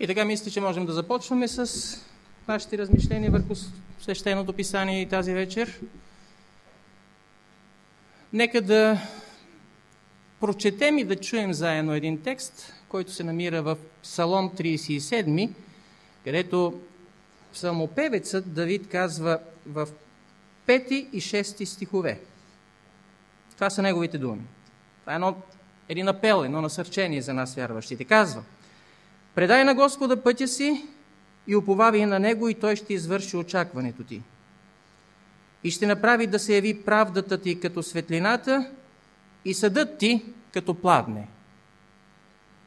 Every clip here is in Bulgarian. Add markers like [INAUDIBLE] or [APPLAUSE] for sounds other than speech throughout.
И така мисля, че можем да започваме с нашите размишления върху свещеното писание и тази вечер. Нека да прочетем и да чуем заедно един текст, който се намира в Псалом 37, където псалмопевецът Давид казва в 5 и 6 стихове. Това са неговите думи. Това е едно, един апел, едно насърчение за нас вярващите. Казва – Предай на Господа пътя си и уповавай на Него и Той ще извърши очакването ти. И ще направи да се яви правдата ти като светлината и съдът ти като пладне.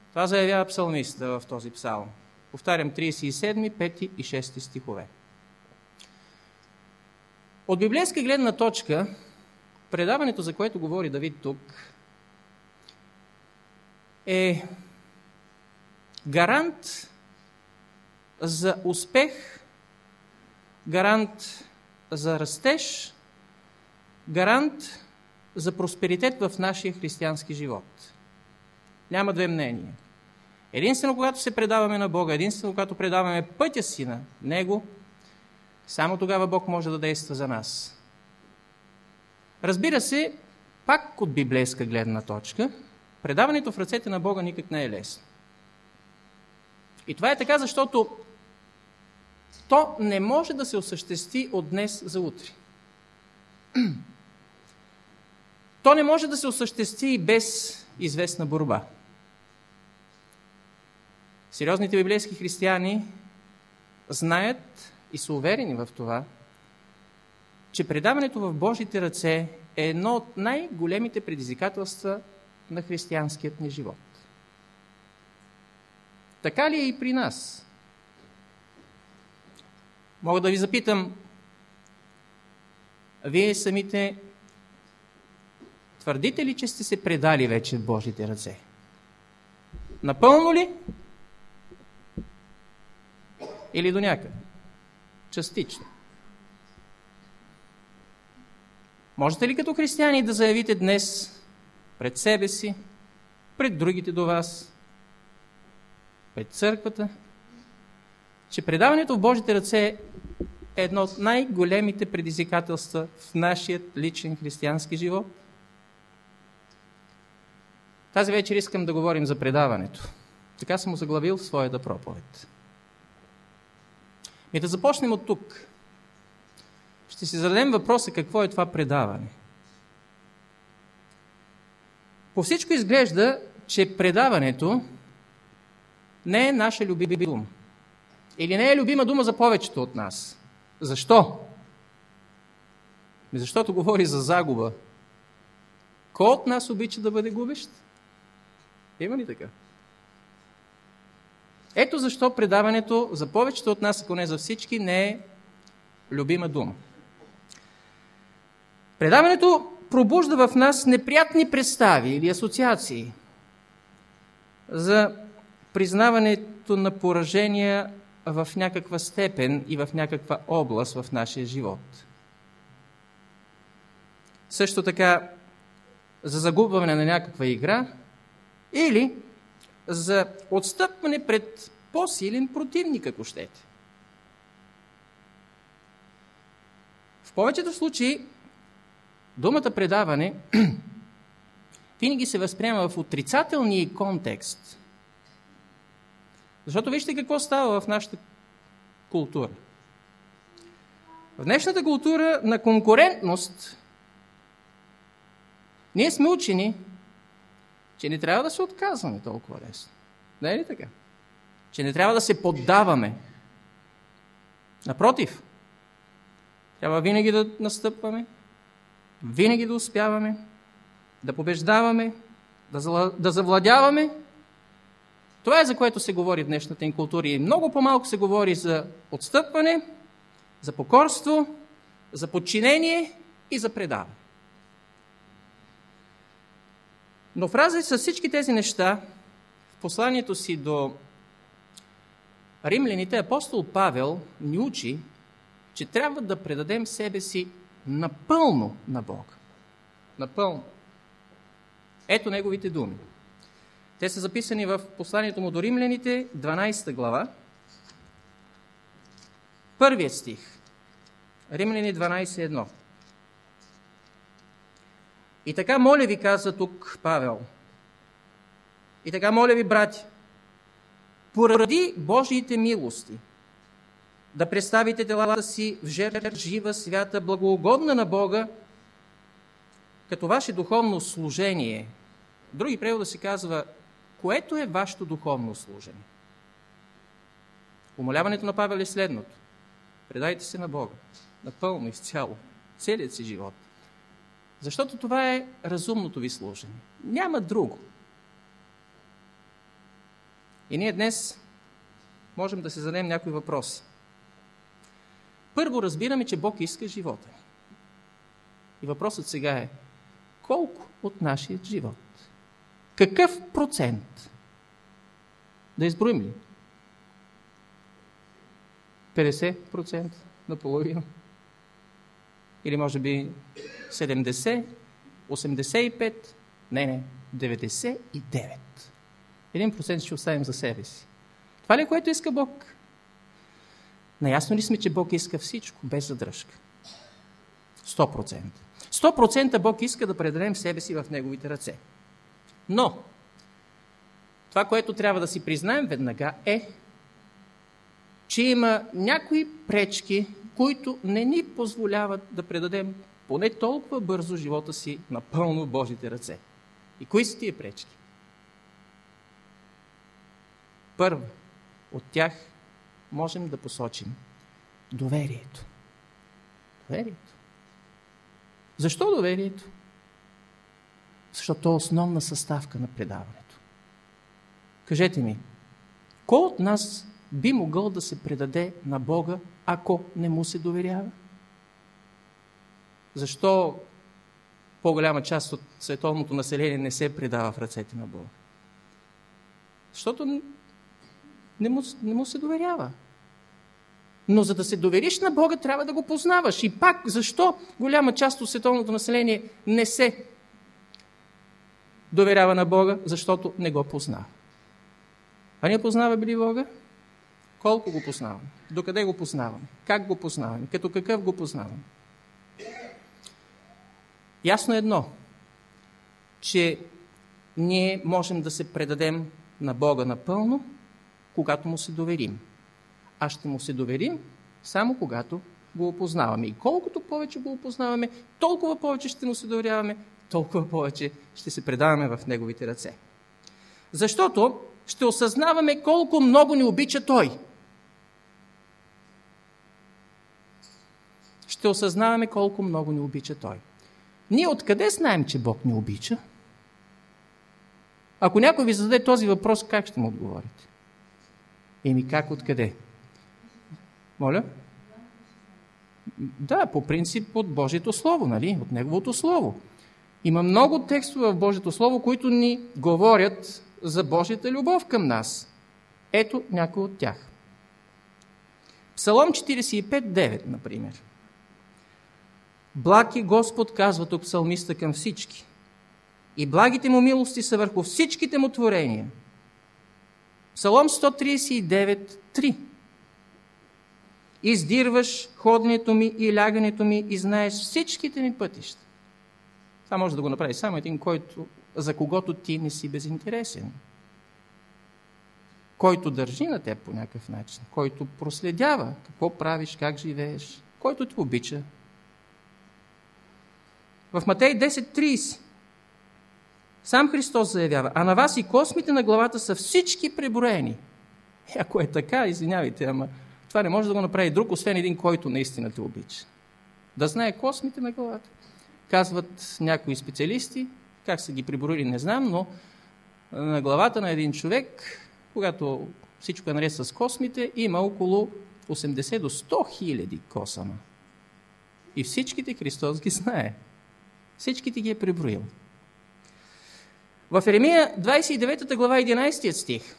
Това заявява псалмиста в този псалм. Повтарям 37, 5 и 6 стихове. От библейска гледна точка, предаването, за което говори Давид тук, е гарант за успех, гарант за растеж, гарант за просперитет в нашия християнски живот. Няма две мнения. Единствено, когато се предаваме на Бога, единствено, когато предаваме пътя си на Него, само тогава Бог може да действа за нас. Разбира се, пак от библейска гледна точка, предаването в ръцете на Бога никак не е лесно. И това е така, защото то не може да се осъществи от днес за утре. [CLEARS THROAT] То не може да се осъществи и без известна борба. Сериозните библейски християни знаят и са уверени в това, че предаването в Божите ръце е едно от най-големите предизвикателства на християнският ни живот. Така ли е и при нас? Мога да ви запитам, вие самите твърдите ли, че сте се предали вече в Божите ръце? Напълно ли? Или до някъде? Частично. Можете ли като християни да заявите днес пред себе си, пред другите до вас, пред църквата, че предаването в Божите ръце е едно от най-големите предизвикателства в нашия личен християнски живот. Тази вечер искам да говорим за предаването. Така съм заглавил в своята проповед. И да започнем от тук. Ще си зададем въпроса какво е това предаване. По всичко изглежда, че предаването не е наша любима дума. Или не е любима дума за повечето от нас. Защо? Защото говори за загуба. Кой от нас обича да бъде губещ? Има ли така? Ето защо предаването за повечето от нас, ако не за всички, не е любима дума. Предаването пробужда в нас неприятни представи или асоциации за признаването на поражения в някаква степен и в някаква област в нашия живот. Също така за загубване на някаква игра или за отстъпване пред по-силен противник, ако щете. В повечето случаи думата предаване [CLEARS THROAT] винаги се възприема в отрицателния контекст – защото вижте какво става в нашата култура. В днешната култура на конкурентност ние сме учени, че не трябва да се отказваме толкова лесно. Не е ли така? Че не трябва да се поддаваме. Напротив, трябва винаги да настъпваме, винаги да успяваме, да побеждаваме, да завладяваме това е за което се говори в днешната им култура. И много по-малко се говори за отстъпване, за покорство, за подчинение и за предаване. Но в разрез с всички тези неща, в посланието си до римляните, апостол Павел ни учи, че трябва да предадем себе си напълно на Бога. Напълно. Ето неговите думи. Те са записани в посланието му до римляните, 12 глава. Първият стих. Римляни 12.1. И така, моля ви, каза тук Павел. И така, моля ви, брати, поради Божиите милости, да представите телата си в жертва жива, свята, благоугодна на Бога, като ваше духовно служение. Други превода се казва, което е вашето духовно служение. Умоляването на Павел е следното. Предайте се на Бога. Напълно, изцяло. Целият си живот. Защото това е разумното ви служение. Няма друго. И ние днес можем да се зададем някой въпрос. Първо разбираме, че Бог иска живота ни. И въпросът сега е, колко от нашия живот? Какъв процент? Да изброим ли? 50% наполовина? Или може би 70, 85, не, не, 99. Един процент ще оставим за себе си. Това ли е което иска Бог? Наясно ли сме, че Бог иска всичко, без задръжка? 100%. 100% Бог иска да предадем себе си в Неговите ръце. Но, това, което трябва да си признаем веднага е, че има някои пречки, които не ни позволяват да предадем поне толкова бързо живота си напълно Божите ръце. И кои са тия пречки? Първо, от тях можем да посочим доверието. Доверието. Защо доверието? Защото то е основна съставка на предаването. Кажете ми, кой от нас би могъл да се предаде на Бога, ако не му се доверява? Защо по-голяма част от световното население не се предава в ръцете на Бога? Защото не му, не му се доверява. Но за да се довериш на Бога, трябва да го познаваш. И пак, защо голяма част от световното население не се доверява на Бога? Защото не го познава. А ние познаваме ли Бога? Колко го познаваме? Докъде го познаваме? Как го познаваме? Като какъв го познаваме? Ясно едно, че ние можем да се предадем на Бога напълно, когато му се доверим. А ще му се доверим само когато го опознаваме. И колкото повече го опознаваме, толкова повече ще му се доверяваме, толкова повече ще се предаваме в неговите ръце. Защото ще осъзнаваме колко много ни обича Той. Ще осъзнаваме колко много ни обича Той. Ние откъде знаем, че Бог ни обича? Ако някой ви зададе този въпрос, как ще му отговорите? Еми как, откъде? Моля? Да, по принцип от Божието Слово, нали? От Неговото Слово. Има много текстове в Божието Слово, които ни говорят за Божията любов към нас. Ето някой от тях. Псалом 45.9, например. Благ е Господ, казва тук псалмиста към всички. И благите му милости са върху всичките му творения. Псалом 139.3 Издирваш ходенето ми и лягането ми и знаеш всичките ми пътища. Това може да го направи само един, който, за когото ти не си безинтересен. Който държи на теб по някакъв начин, който проследява какво правиш, как живееш, който те обича, в Матей 10.30 сам Христос заявява, а на вас и космите на главата са всички преброени. И ако е така, извинявайте, ама това не може да го направи друг, освен един, който наистина те обича. Да знае космите на главата. Казват някои специалисти, как са ги приброили, не знам, но на главата на един човек, когато всичко е наред с космите, има около 80 до 100 хиляди косама. И всичките Христос ги знае. Всичките ги е преброил. В Еремия 29 глава 11 стих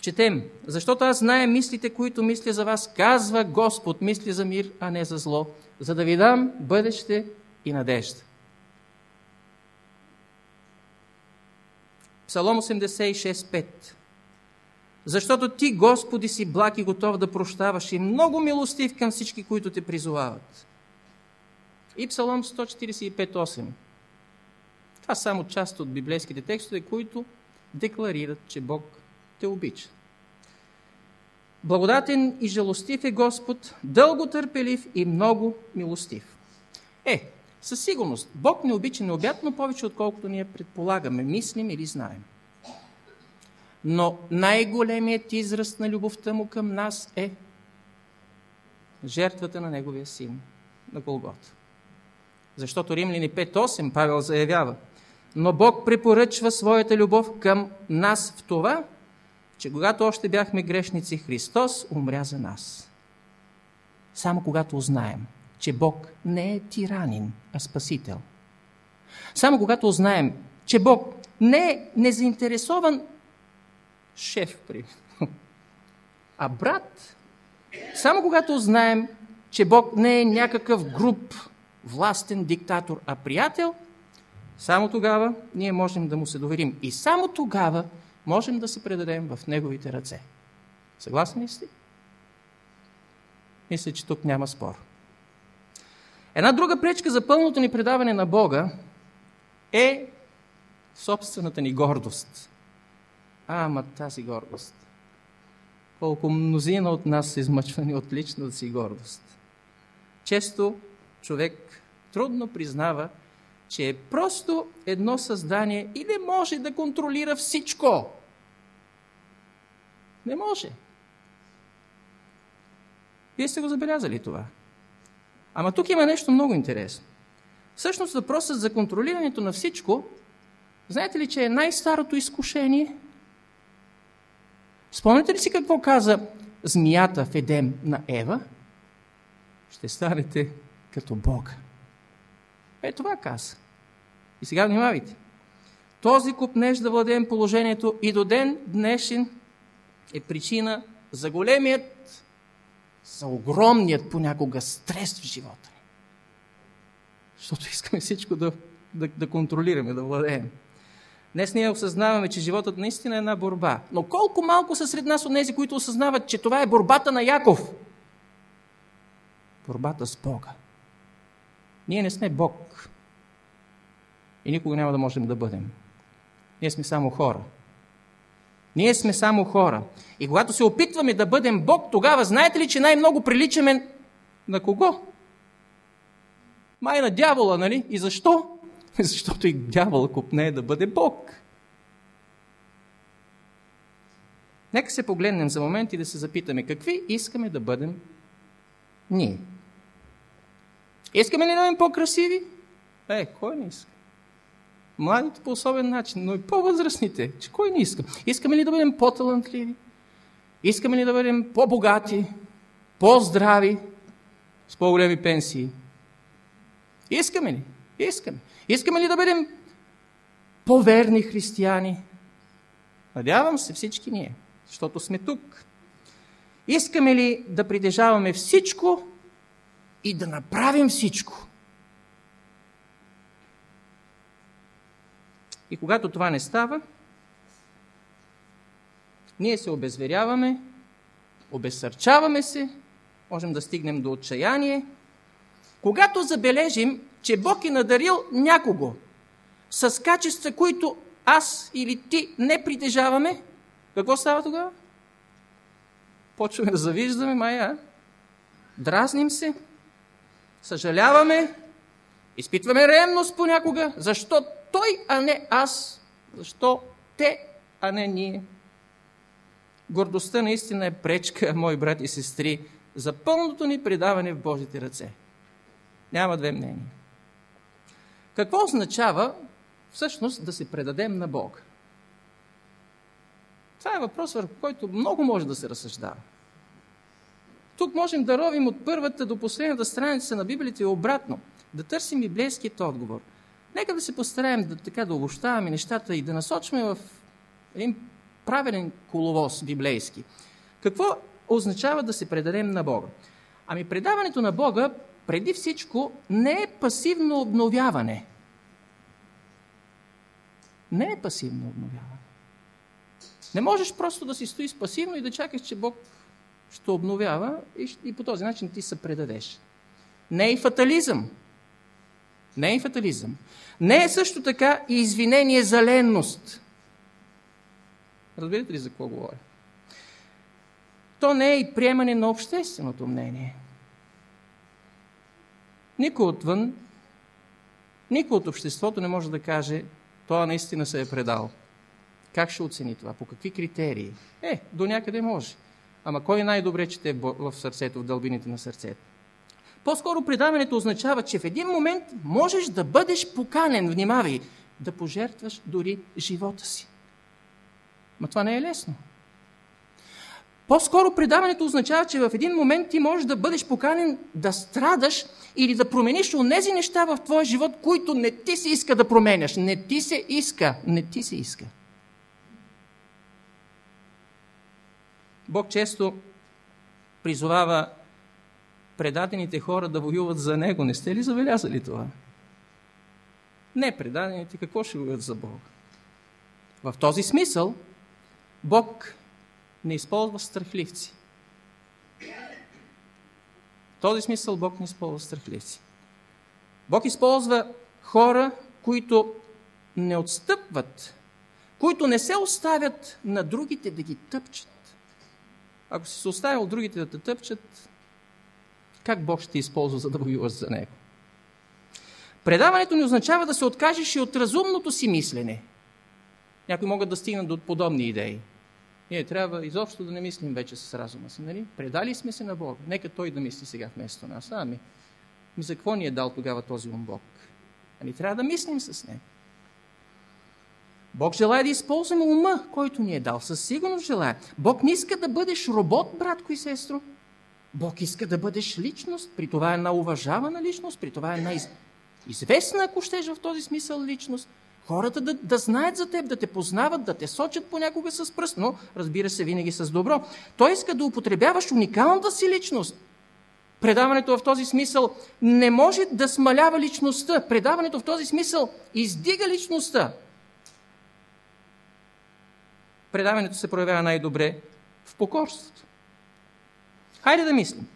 четем, защото аз знае мислите, които мисля за вас, казва Господ, мисли за мир, а не за зло, за да ви дам бъдеще и надежда. Псалом 86.5 Защото ти, Господи, си благ и готов да прощаваш и много милостив към всички, които те призовават. И Псалом 145.8 Това са само част от библейските текстове, които декларират, че Бог те обича. Благодатен и жалостив е Господ, дълго търпелив и много милостив. Е, със сигурност, Бог не обича необятно повече, отколкото ние предполагаме, мислим или знаем. Но най-големият израз на любовта му към нас е жертвата на Неговия син на Голгота. Защото Римляни 5.8 Павел заявява, но Бог препоръчва своята любов към нас в това, че когато още бяхме грешници, Христос умря за нас. Само когато узнаем, че Бог не е тиранин, а спасител. Само когато узнаем, че Бог не е незаинтересован шеф, а брат. Само когато узнаем, че Бог не е някакъв груп, властен диктатор, а приятел, само тогава ние можем да му се доверим. И само тогава можем да се предадем в Неговите ръце. Съгласни ли сте? Мисля, че тук няма спор. Една друга пречка за пълното ни предаване на Бога е собствената ни гордост. А, ама тази гордост. Колко мнозина от нас са измъчвани от личната си гордост. Често човек трудно признава, че е просто едно създание и не може да контролира всичко. Не може. Вие сте го забелязали това. Ама тук има нещо много интересно. Всъщност въпросът за контролирането на всичко, знаете ли, че е най-старото изкушение? Спомняте ли си какво каза змията в Едем на Ева? Ще станете като Бога. Е, това каза. И сега внимавайте. Този купнеж да владеем положението и до ден днешен е причина за големият, за огромният понякога стрес в живота ни. Защото искаме всичко да, да, да контролираме, да владеем. Днес ние осъзнаваме, че животът наистина е една борба. Но колко малко са сред нас от тези, които осъзнават, че това е борбата на Яков. Борбата с Бога. Ние не сме Бог. И никога няма да можем да бъдем. Ние сме само хора. Ние сме само хора. И когато се опитваме да бъдем Бог, тогава знаете ли, че най-много приличаме на кого? Май на дявола, нали? И защо? [LAUGHS] Защото и дявол купне е да бъде Бог. Нека се погледнем за момент и да се запитаме какви искаме да бъдем ние. Искаме ли да бъдем по-красиви? Е, кой не иска? Младите по особен начин, но и по-възрастните. Че кой не иска? Искаме ли да бъдем по-талантливи? Искаме ли да бъдем по-богати, по-здрави, с по-големи пенсии? Искаме ли? Искаме. Искаме ли да бъдем по-верни християни? Надявам се всички ние, защото сме тук. Искаме ли да притежаваме всичко и да направим всичко? И когато това не става, ние се обезверяваме, обезсърчаваме се, можем да стигнем до отчаяние. Когато забележим, че Бог е надарил някого с качества, които аз или ти не притежаваме, какво става тогава? Почваме да завиждаме, майя. Дразним се, съжаляваме, изпитваме ревност понякога. Защо той, а не аз? Защо те, а не ние? Гордостта наистина е пречка, [LAUGHS] мои брати и сестри, за пълното ни предаване в Божите ръце. Няма две мнения. Какво означава всъщност да се предадем на Бог? Това е въпрос, върху който много може да се разсъждава. Тук можем да ровим от първата до последната страница на Библията и обратно, да търсим библейският отговор. Нека да се постараем да, така, да обощаваме нещата и да насочваме в един правилен коловоз библейски. Какво означава да се предадем на Бога? Ами предаването на Бога преди всичко не е пасивно обновяване. Не е пасивно обновяване. Не можеш просто да си стои пасивно и да чакаш, че Бог ще обновява и, и по този начин ти се предадеш. Не е и фатализъм. Не е фатализъм. Не е също така и извинение за ленност. Разбирате ли за какво говоря? То не е и приемане на общественото мнение. Никой отвън, никой от обществото не може да каже, това наистина се е предал. Как ще оцени това? По какви критерии? Е, до някъде може. Ама кой най-добре чете в сърцето, в дълбините на сърцето? По-скоро предаването означава, че в един момент можеш да бъдеш поканен, внимавай, да пожертваш дори живота си. Ма това не е лесно. По-скоро предаването означава, че в един момент ти можеш да бъдеш поканен да страдаш или да промениш онези неща в твоя живот, които не ти се иска да променяш. Не ти се иска. Не ти се иска. Бог често призовава предадените хора да воюват за Него. Не сте ли забелязали това? Не предадените, какво ще воюват за Бога? В този смисъл Бог не използва страхливци. В този смисъл Бог не използва страхливци. Бог използва хора, които не отстъпват, които не се оставят на другите да ги тъпчат. Ако си се оставил другите да те тъпчат, как Бог ще използва, за да воюваш за Него? Предаването не означава да се откажеш и от разумното си мислене. Някои могат да стигнат до подобни идеи. Ние трябва изобщо да не мислим вече с разума си. Нали? Предали сме се на Бог. Нека Той да мисли сега вместо нас. Ами, ми за какво ни е дал тогава този ум Бог? Ами трябва да мислим с Него. Бог желая да използваме ума, който ни е дал. Със сигурност желая. Бог не иска да бъдеш робот, братко и сестро. Бог иска да бъдеш личност. При това е една уважавана личност, при това е една из... известна, ако щеш в този смисъл личност. Хората да, да знаят за теб, да те познават, да те сочат понякога с пръст, но разбира се винаги с добро. Той иска да употребяваш уникалната си личност. Предаването в този смисъл не може да смалява личността. Предаването в този смисъл издига личността. Предаването се проявява най-добре в покорството. Хайде да мислим.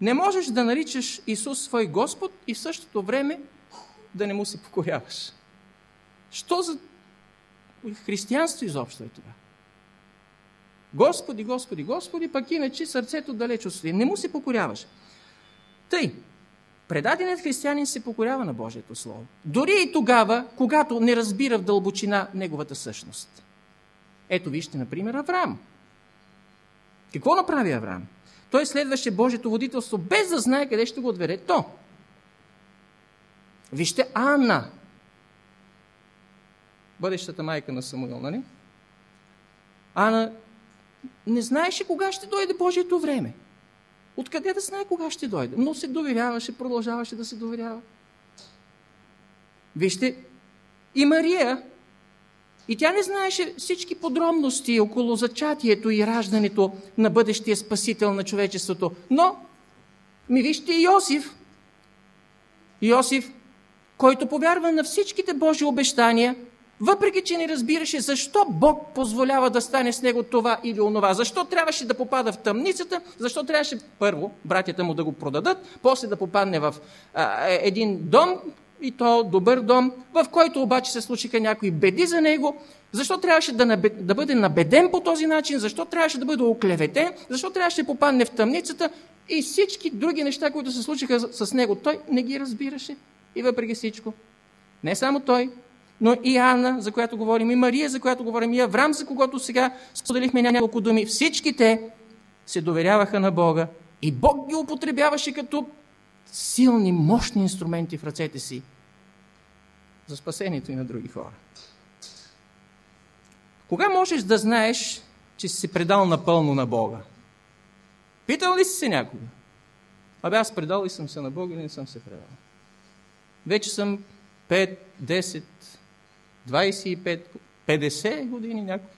Не можеш да наричаш Исус свой Господ и в същото време да не му се покоряваш. Що за християнство изобщо е това? Господи, Господи, Господи, пък иначе сърцето далеч отстои. Не му се покоряваш. Тъй, предаденият християнин се покорява на Божието Слово. Дори и тогава, когато не разбира в дълбочина неговата същност. Ето вижте, например, Авраам. Какво направи Авраам? Той следваше Божието водителство, без да знае къде ще го отведе то. Вижте Анна, бъдещата майка на Самуил, нали? Ана не знаеше кога ще дойде Божието време. Откъде да знае кога ще дойде? Но се доверяваше, продължаваше да се доверява. Вижте, и Мария, и тя не знаеше всички подробности около зачатието и раждането на бъдещия спасител на човечеството. Но, ми вижте Йосиф. Йосиф, който повярва на всичките Божи обещания, въпреки, че не разбираше защо Бог позволява да стане с него това или онова, защо трябваше да попада в тъмницата, защо трябваше първо братята му да го продадат, после да попадне в а, е, един дом, и то добър дом, в който обаче се случиха някои беди за него, защо трябваше да, набед, да бъде набеден по този начин, защо трябваше да бъде оклеветен, защо трябваше да попадне в тъмницата и всички други неща, които се случиха с него. Той не ги разбираше и въпреки всичко. Не само той, но и Анна, за която говорим, и Мария, за която говорим, и Аврам, за когото сега споделихме няколко думи. Всички те се доверяваха на Бога и Бог ги употребяваше като силни, мощни инструменти в ръцете си за спасението и на други хора. Кога можеш да знаеш, че си предал напълно на Бога? Питал ли си се някога? Абе аз предал ли съм се на Бога или не съм се предал? Вече съм 5, 10, 25, 50 години някой.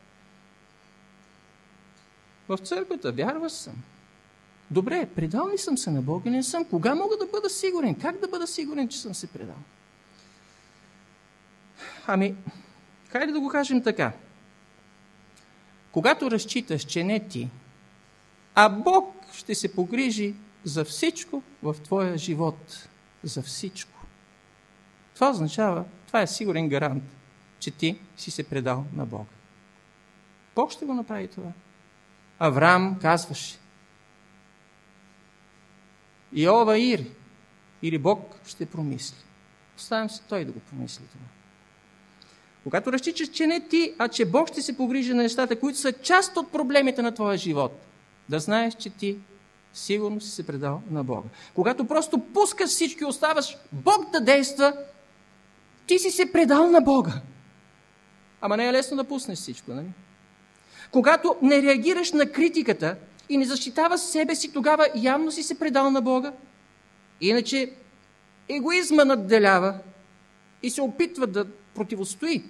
В църквата вярваш съм. Добре, предал ли съм се на Бога? Не съм. Кога мога да бъда сигурен? Как да бъда сигурен, че съм се предал? Ами, хайде да го кажем така. Когато разчиташ, че не ти, а Бог ще се погрижи за всичко в твоя живот. За всичко. Това означава, това е сигурен гарант, че ти си се предал на Бога. Бог ще го направи това. Авраам казваше. Иова Ири. Или Бог ще промисли. Оставям се той да го помисли това. Когато разчичаш, че не ти, а че Бог ще се погрижи на нещата, които са част от проблемите на твоя живот, да знаеш, че ти сигурно си се предал на Бога. Когато просто пускаш всички оставаш Бог да действа, ти си се предал на Бога. Ама не е лесно да пуснеш всичко, нали? Когато не реагираш на критиката и не защитаваш себе си, тогава явно си се предал на Бога. Иначе егоизма надделява и се опитва да противостои.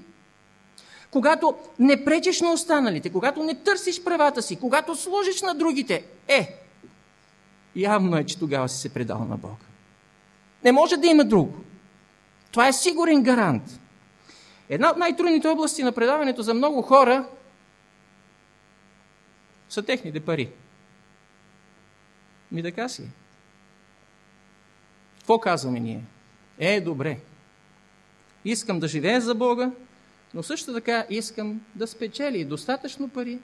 Когато не пречеш на останалите, когато не търсиш правата си, когато служиш на другите, е, явно е, че тогава си се предал на Бога. Не може да има друго. Това е сигурен гарант. Една от най-трудните области на предаването за много хора са техните пари. Ми така си. Какво казваме ние? Е, добре. Искам да живея за Бога, но също така искам да спечели достатъчно пари,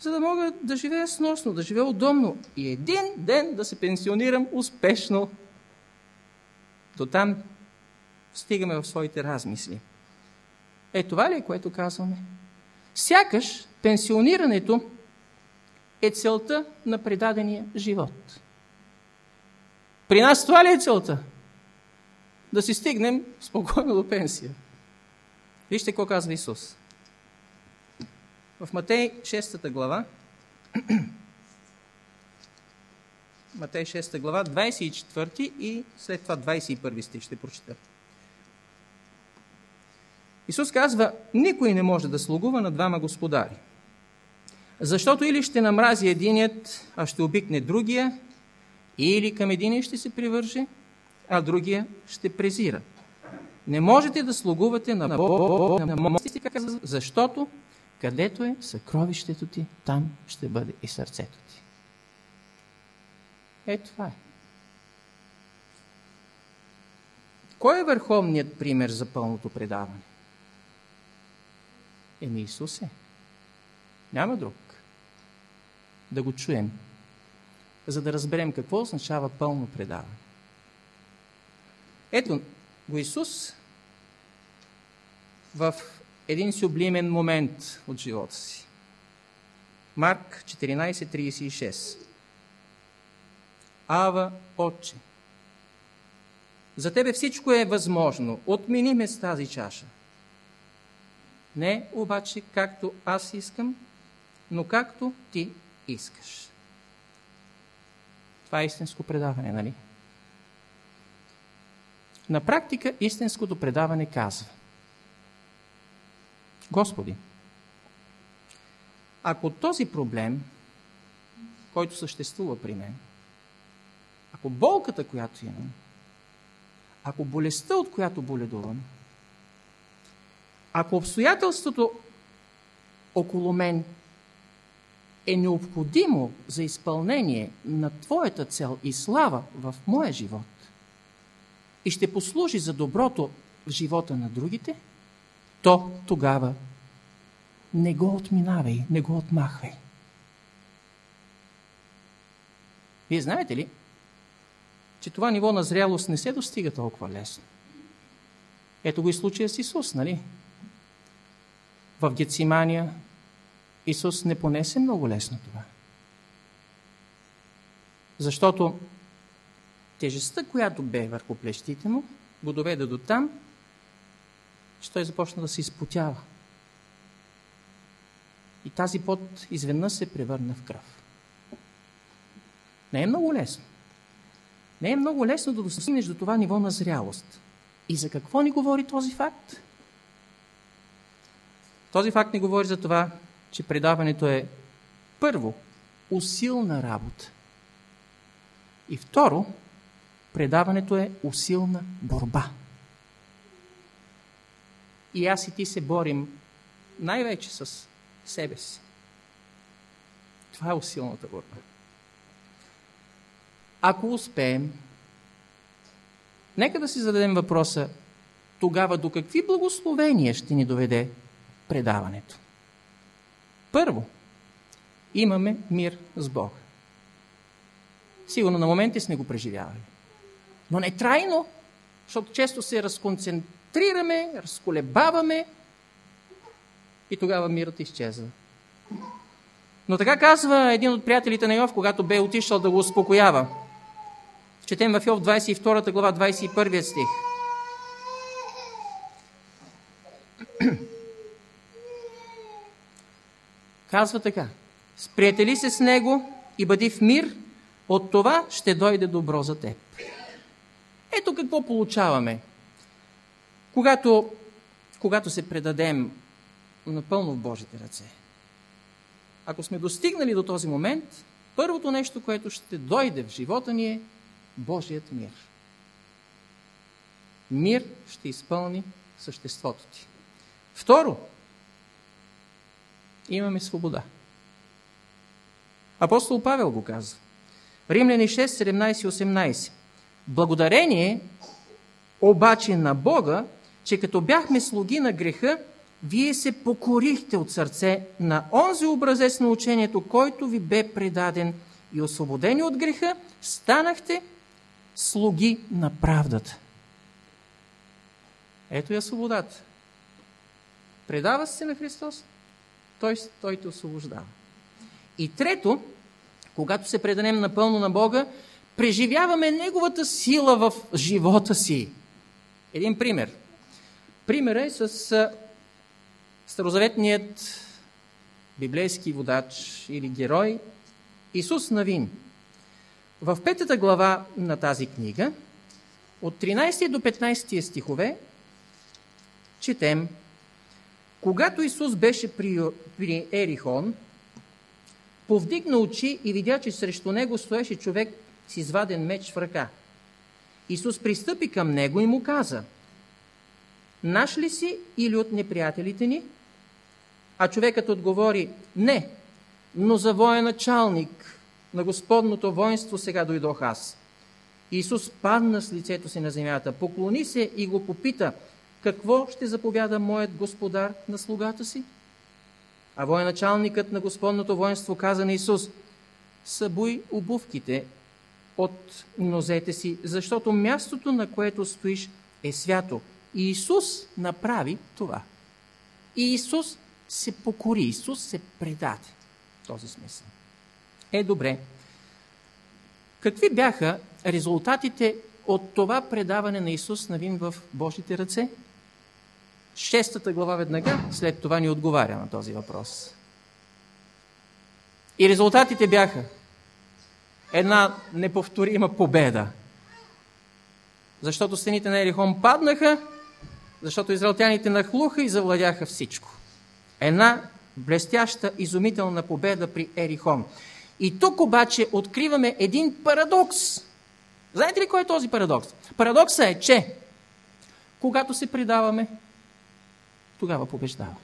за да мога да живея сносно, да живея удобно и един ден да се пенсионирам успешно. До там стигаме в своите размисли. Е, това ли е, което казваме? Сякаш пенсионирането е целта на предадения живот. При нас това ли е целта? Да си стигнем спокойно до пенсия. Вижте какво казва Исус. В Матей 6 глава, [CLEARS THROAT] Матей 6 глава, 24 и след това 21 стих ще прочита. Исус казва, никой не може да слугува на двама господари. Защото или ще намрази единият, а ще обикне другия, или към единия ще се привърже, а другия ще презира. Не можете да слугувате на Бога, на мостите, защото където е съкровището ти, там ще бъде и сърцето ти. Е, това е. Кой е върховният пример за пълното предаване? Еми Исус е. Няма друг. Да го чуем, за да разберем какво означава пълно предаване. Ето го Исус в един сублимен момент от живота си. Марк 14.36 Ава, Отче, за Тебе всичко е възможно. Отмени ме с тази чаша. Не обаче както аз искам, но както Ти искаш. Това е истинско предаване, нали? На практика истинското предаване казва Господи, ако този проблем, който съществува при мен, ако болката, която имам, ако болестта, от която боледувам, ако обстоятелството около мен е необходимо за изпълнение на Твоята цел и слава в моя живот и ще послужи за доброто в живота на другите, то тогава не го отминавай, не го отмахвай. Вие знаете ли, че това ниво на зрялост не се достига толкова лесно? Ето го и случая с Исус, нали? В Гецимания Исус не понесе много лесно това. Защото тежестта, която бе върху плещите му, го доведе до там, че той започна да се изпотява. И тази пот изведнъж се превърна в кръв. Не е много лесно. Не е много лесно да достигнеш до това ниво на зрялост. И за какво ни говори този факт? Този факт ни говори за това, че предаването е първо усилна работа. И второ, предаването е усилна борба. И аз и ти се борим най-вече с себе си. Това е усилната борба. Ако успеем, нека да си зададем въпроса, тогава до какви благословения ще ни доведе предаването? Първо, имаме мир с Бога. Сигурно на моменти сме го преживявали. Но не трайно, защото често се разконцентрираме, разколебаваме и тогава мирът изчезва. Но така казва един от приятелите на Йов, когато бе отишъл да го успокоява. Четем в Йов 22 глава, 21 стих. Казва така. Сприятели се с него и бъди в мир, от това ще дойде добро за теб. Ето какво получаваме. Когато, когато се предадем напълно в Божите ръце. Ако сме достигнали до този момент, първото нещо, което ще дойде в живота ни е Божият мир. Мир ще изпълни съществото ти. Второ, имаме свобода. Апостол Павел го казва. Римляни 6, 17 18. Благодарение обаче на Бога, че като бяхме слуги на греха, вие се покорихте от сърце на онзи образец на учението, който ви бе предаден и освободени от греха, станахте слуги на правдата. Ето я свободата. Предава се на Христос, той, той те освобождава. И трето, когато се преданем напълно на Бога, преживяваме Неговата сила в живота си. Един пример. Пример е с старозаветният библейски водач или герой Исус Навин. В петата глава на тази книга, от 13 до 15 стихове, четем Когато Исус беше при, при Ерихон, повдигна очи и видя, че срещу него стоеше човек с изваден меч в ръка. Исус пристъпи към него и му каза, Наш ли си или от неприятелите ни? А човекът отговори, не, но за военачалник на Господното воинство сега дойдох аз. Исус падна с лицето си на земята, поклони се и го попита, какво ще заповяда моят господар на слугата си? А военачалникът на Господното воинство каза на Исус, събуй обувките от нозете си, защото мястото, на което стоиш, е свято. И Исус направи това. И Исус се покори, Исус се предаде. В този смисъл. Е, добре. Какви бяха резултатите от това предаване на Исус Навин в Божите ръце? Шестата глава веднага след това ни отговаря на този въпрос. И резултатите бяха една неповторима победа. Защото стените на Ерихон паднаха, защото израелтяните нахлуха и завладяха всичко. Една блестяща, изумителна победа при Ерихон. И тук обаче откриваме един парадокс. Знаете ли кой е този парадокс? Парадоксът е, че когато се предаваме, тогава побеждава.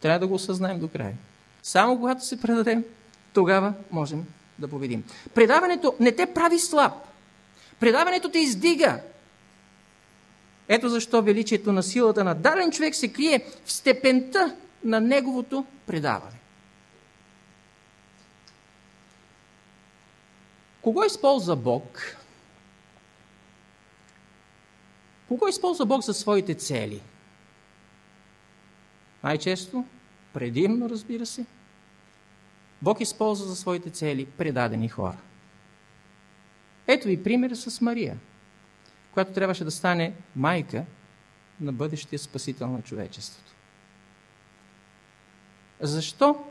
Трябва да го осъзнаем до края. Само когато се предадем, тогава можем да победим. Предаването не те прави слаб. Предаването те издига. Ето защо величието на силата на даден човек се крие в степента на неговото предаване. Кого използва Бог? Кого използва Бог за своите цели? Най-често, предимно, разбира се, Бог използва за своите цели предадени хора. Ето ви пример с Мария, която трябваше да стане майка на бъдещия спасител на човечеството. Защо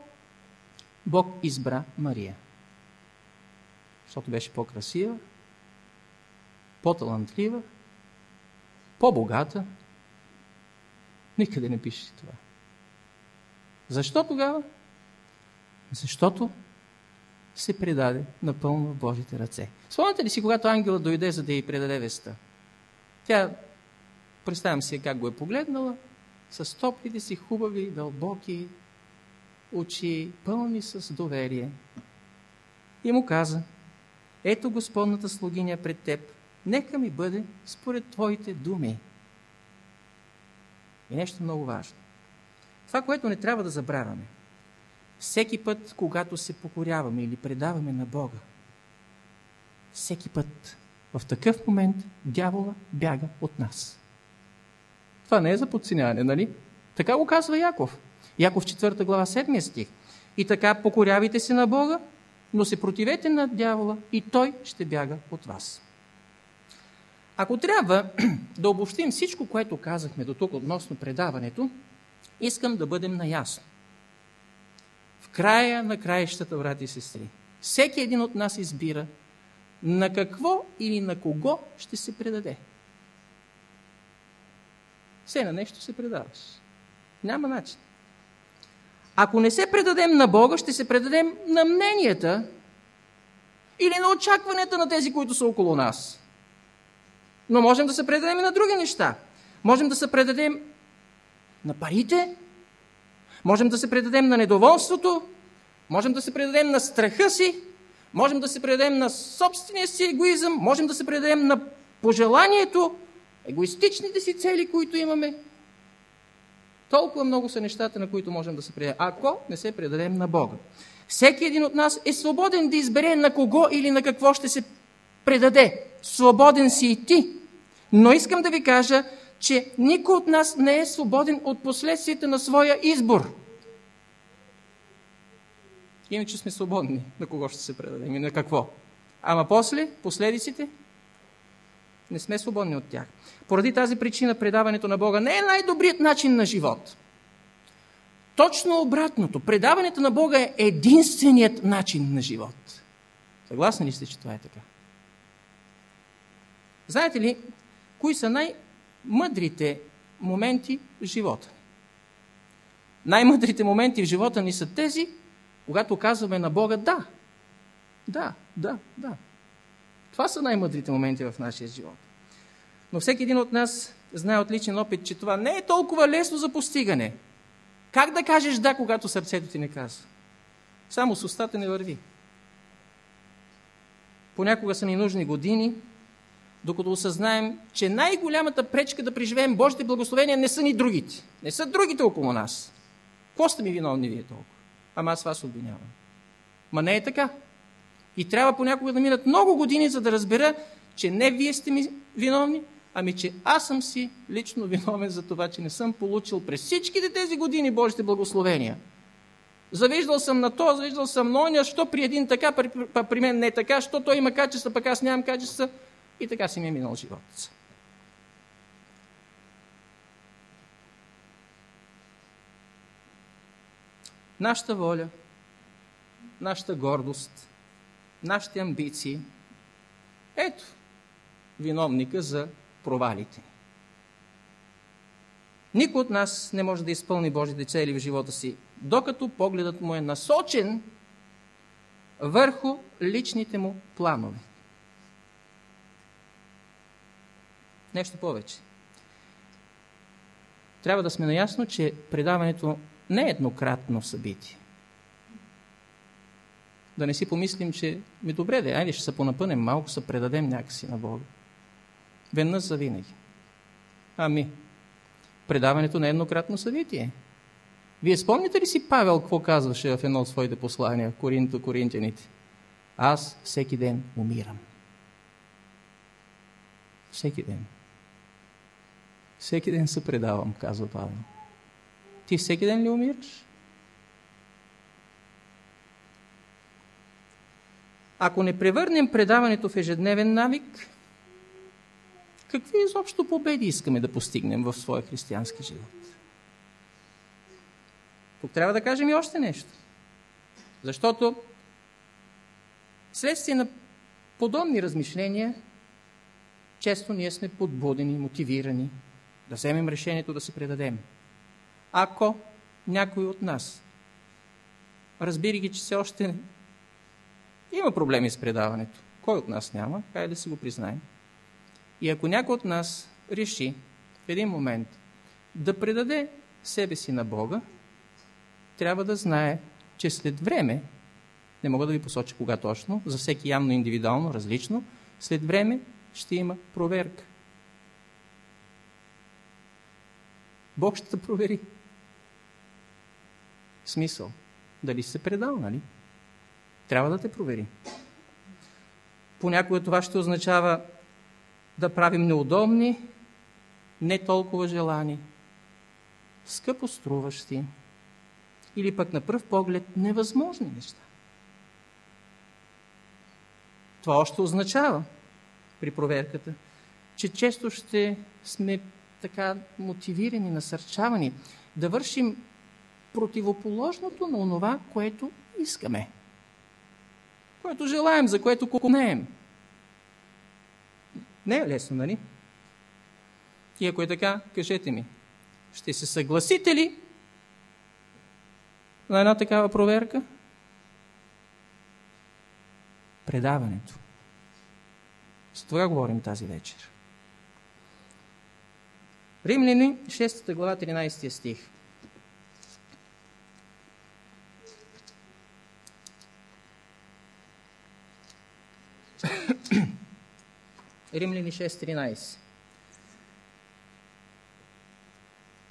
Бог избра Мария? Защото беше по-красива, по-талантлива, по-богата. Никъде не пише това. Защо тогава? Защото се предаде напълно в Божите ръце. Спомняте ли си, когато ангела дойде, за да й предаде веста? Тя, представям си как го е погледнала, с топлите си хубави, дълбоки, очи, пълни с доверие. И му каза, ето Господната слугиня пред теб, нека ми бъде според твоите думи. И нещо много важно. Това, което не трябва да забравяме. Всеки път, когато се покоряваме или предаваме на Бога, всеки път в такъв момент дявола бяга от нас. Това не е за подценяване, нали? Така го казва Яков. Яков 4 глава 7 стих. И така покорявайте се на Бога, но се противете на дявола и той ще бяга от вас. Ако трябва [CLEARS THROAT] да обобщим всичко, което казахме до тук относно предаването, искам да бъдем наясно. В края на краищата, брати и сестри, всеки един от нас избира на какво или на кого ще се предаде. Все на нещо се предаваш. Няма начин. Ако не се предадем на Бога, ще се предадем на мненията или на очакванията на тези, които са около нас. Но можем да се предадем и на други неща. Можем да се предадем на парите, можем да се предадем на недоволството, можем да се предадем на страха си, можем да се предадем на собствения си егоизъм, можем да се предадем на пожеланието, егоистичните си цели, които имаме. Толкова много са нещата, на които можем да се предадем, ако не се предадем на Бога. Всеки един от нас е свободен да избере на кого или на какво ще се предаде. Свободен си и ти. Но искам да ви кажа, че никой от нас не е свободен от последствията на своя избор. Иначе сме свободни на кого ще се предадем и на какво. Ама после, последиците, не сме свободни от тях. Поради тази причина предаването на Бога не е най-добрият начин на живот. Точно обратното. Предаването на Бога е единственият начин на живот. Съгласни ли сте, че това е така? Знаете ли, кои са най-мъдрите моменти в живота? Най-мъдрите моменти в живота ни са тези, когато казваме на Бога да. Да, да, да. Това са най-мъдрите моменти в нашия живот. Но всеки един от нас знае от личен опит, че това не е толкова лесно за постигане. Как да кажеш да, когато сърцето ти не казва? Само с устата не върви. Понякога са ни нужни години, докато осъзнаем, че най-голямата пречка да преживеем Божите благословения не са ни другите. Не са другите около нас. Какво сте ми виновни вие толкова? Ама аз вас обвинявам. Ма не е така. И трябва понякога да минат много години, за да разбера, че не вие сте ми виновни, ами че аз съм си лично виновен за това, че не съм получил през всичките тези години Божите благословения. Завиждал съм на то, завиждал съм на оня, що при един така, при, при мен не е така, що той има качества, пък аз нямам качества. И така си ми е минал животът. Нашата воля, нашата гордост, нашите амбиции, ето виновника за провалите. Никой от нас не може да изпълни Божите цели в живота си, докато погледът му е насочен върху личните му планове. Нещо повече. Трябва да сме наясно, че предаването не е еднократно събитие. Да не си помислим, че ми добре, да, айде ще се понапънем малко, се предадем някакси на Бога. Веднъж за винаги. Ами, предаването не е еднократно събитие. Вие спомните ли си Павел какво казваше в едно от своите послания, Коринто, Коринтяните? Аз всеки ден умирам. Всеки ден. Всеки ден се предавам, казва Павел. Ти всеки ден ли умираш? Ако не превърнем предаването в ежедневен навик, какви изобщо победи искаме да постигнем в своя християнски живот? Тук трябва да кажем и още нещо. Защото следствие на подобни размишления, често ние сме подбудени, мотивирани да вземем решението да се предадем. Ако някой от нас, разбирайки, че все още има проблеми с предаването, кой от нас няма, хайде да си го признаем, и ако някой от нас реши в един момент да предаде себе си на Бога, трябва да знае, че след време, не мога да ви посоча кога точно, за всеки явно индивидуално, различно, след време ще има проверка. Бог ще те провери. Смисъл. Дали си се предал, нали? Трябва да те провери. Понякога това ще означава да правим неудобни, не толкова желани, скъпо струващи или пък на пръв поглед невъзможни неща. Това още означава при проверката, че често ще сме така мотивирани, насърчавани да вършим противоположното на онова, което искаме. Което желаем, за което кукунеем. Не е лесно, нали? И ако е така, кажете ми, ще се съгласите ли на една такава проверка? Предаването. За това говорим тази вечер. Римляни, 6 глава, 13 стих. Римляни 6.13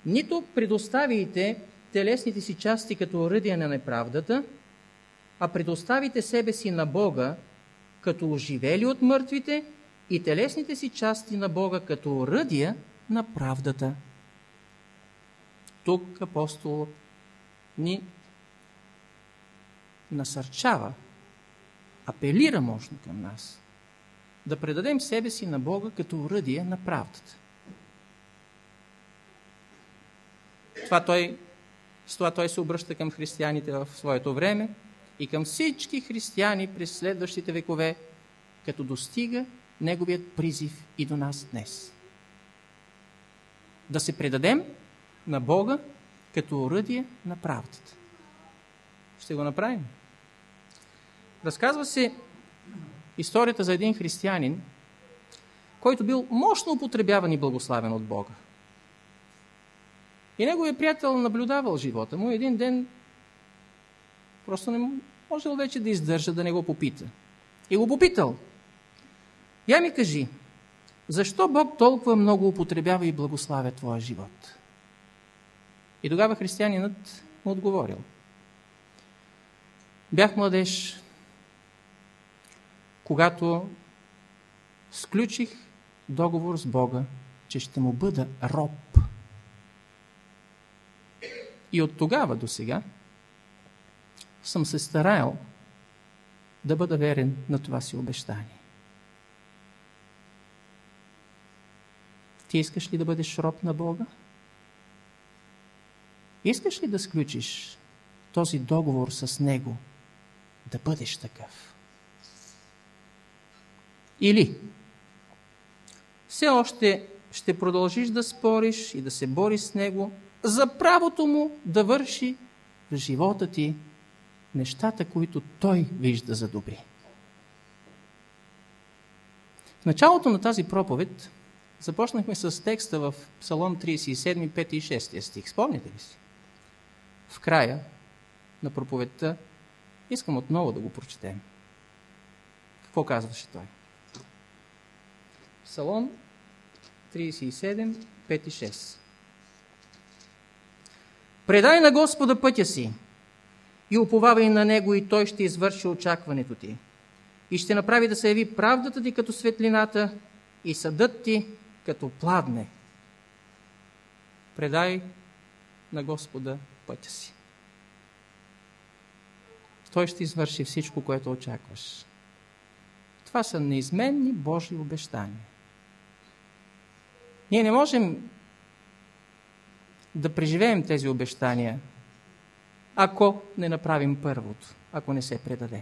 Нито предоставите телесните си части като оръдие на неправдата, а предоставите себе си на Бога като оживели от мъртвите и телесните си части на Бога като оръдия на правдата. Тук апостол ни насърчава, апелира мощно към нас да предадем себе си на Бога като уръдие на правдата. Това той, с това той се обръща към християните в своето време и към всички християни през следващите векове, като достига неговият призив и до нас днес. Да се предадем на Бога като оръдие на правдата. Ще го направим. Разказва се историята за един християнин, който бил мощно употребяван и благославен от Бога. И неговият приятел наблюдавал живота му. Един ден просто не можел вече да издържа да не го попита. И го попитал. Я ми кажи, защо Бог толкова много употребява и благославя твоя живот? И тогава християнинът му отговорил. Бях младеж, когато сключих договор с Бога, че ще му бъда роб. И от тогава до сега съм се стараял да бъда верен на това си обещание. Ти искаш ли да бъдеш роб на Бога? Искаш ли да сключиш този договор с Него, да бъдеш такъв? Или все още ще продължиш да спориш и да се бориш с Него за правото Му да върши в живота ти нещата, които Той вижда за добри. В началото на тази проповед започнахме с текста в Псалом 37, 5 и 6 стих. Спомните ли си? В края на проповедта искам отново да го прочетем. Какво казваше той? Псалом 37, 5 и 6. Предай на Господа пътя си и уповавай на Него и Той ще извърши очакването ти. И ще направи да се яви правдата ти като светлината и съдът ти като пладне. Предай на Господа пътя си. Той ще извърши всичко, което очакваш. Това са неизменни Божии обещания. Ние не можем да преживеем тези обещания, ако не направим първото, ако не се предадем.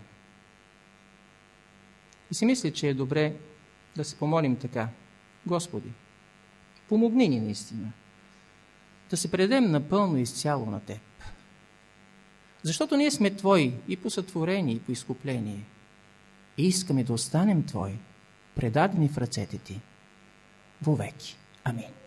И си мисля, че е добре да се помолим така. Господи, помогни ни наистина да се предадем напълно изцяло на Теб. Защото ние сме Твои и по сътворение, и по изкупление. И искаме да останем Твои, предадени в ръцете Ти, вовеки. Амин.